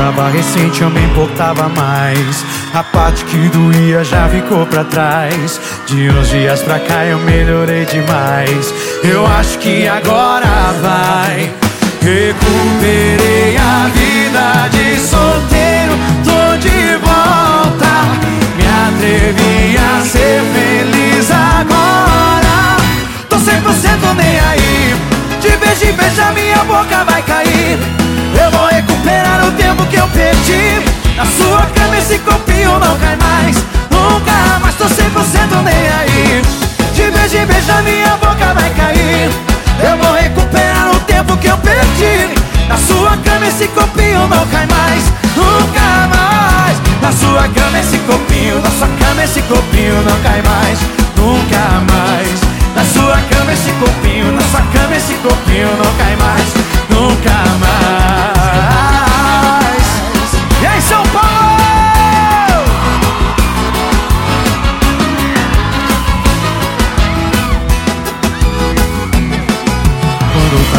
tava recente eu me importava mais. A parte que doía já ficou pra trás. De uns dias pra cá eu melhorei demais. Eu acho que agora vai. Recuperei a vida de solteiro. Tô de volta. Me atrevi a ser feliz agora. Tô 100% nem aí. De vez em vez a minha boca vai cair Eu vou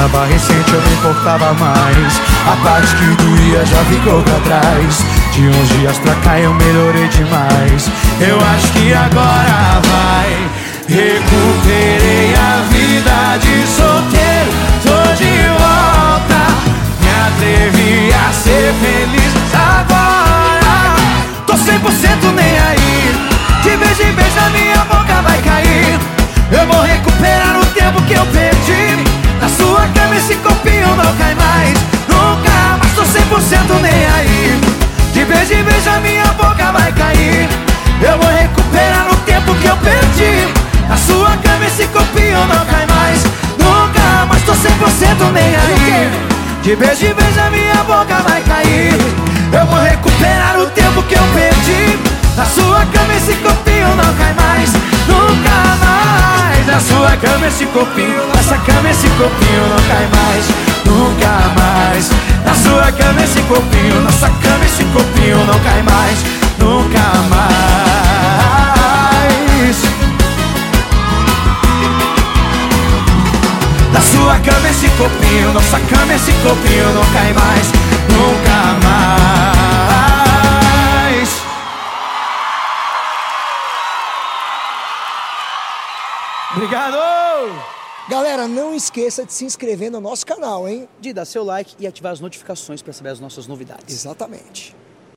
Tava recente eu me importava mais. A parte que doía já ficou pra trás. De uns dias pra cá eu melhorei demais. Eu acho que agora vai Recuperei esse copinho não cai mais. Nunca mais tô 100% nem aí. De vez em vez a minha boca vai cair. Eu vou recuperar o tempo que eu perdi. Na sua cama esse copinho não cai mais. Nunca mais tô 100% nem aí. De vez em vez a minha boca vai cair. Eu vou recuperar o tempo que eu perdi cama esse copinho Nessa cama esse copinho não cai mais Nunca mais. Na sua cama esse copinho Nossa cama esse copinho não cai mais Nunca mais. Na sua cama esse copinho Nossa cama esse copinho não cai mais Nunca mais Obrigado! Galera, não esqueça de se inscrever no nosso canal, hein? De dar seu like e ativar as notificações para saber as nossas novidades. Exatamente.